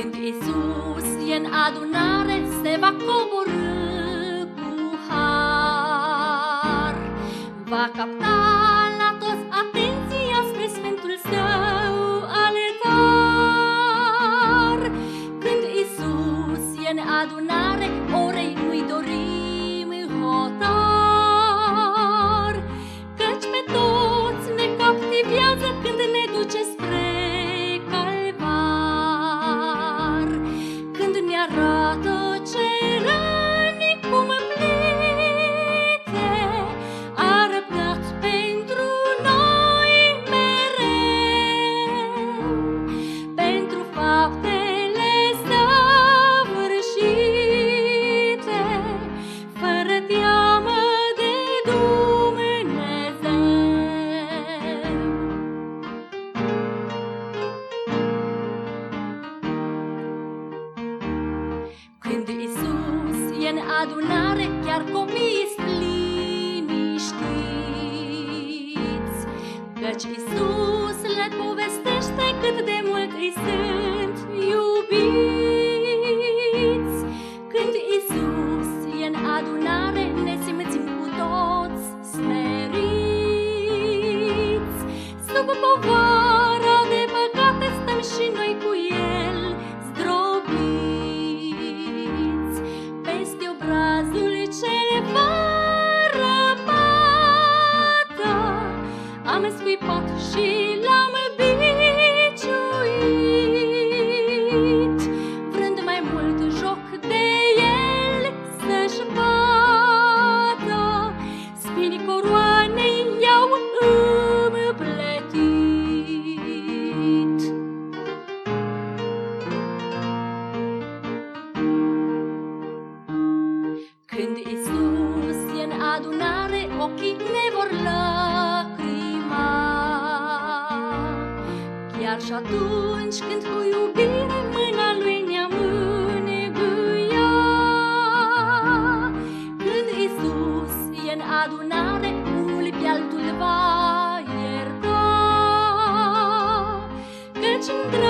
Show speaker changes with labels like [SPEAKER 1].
[SPEAKER 1] Când Isus e în adunare, se va coborâ cu har. Va capta la toți atenția spre Sfântul Său aletar. Când Isus e în adunare, rato. Când Isus e în adunare, chiar copiii sunt liniștiți. Căci Isus le povestește cât de mult îi sunt. adunare ochii ne vor lacrima. Chiar și atunci când cu iubire mâna lui ne-am îneguia, când Isus e în adunare, unul pe altul va ierta, căci între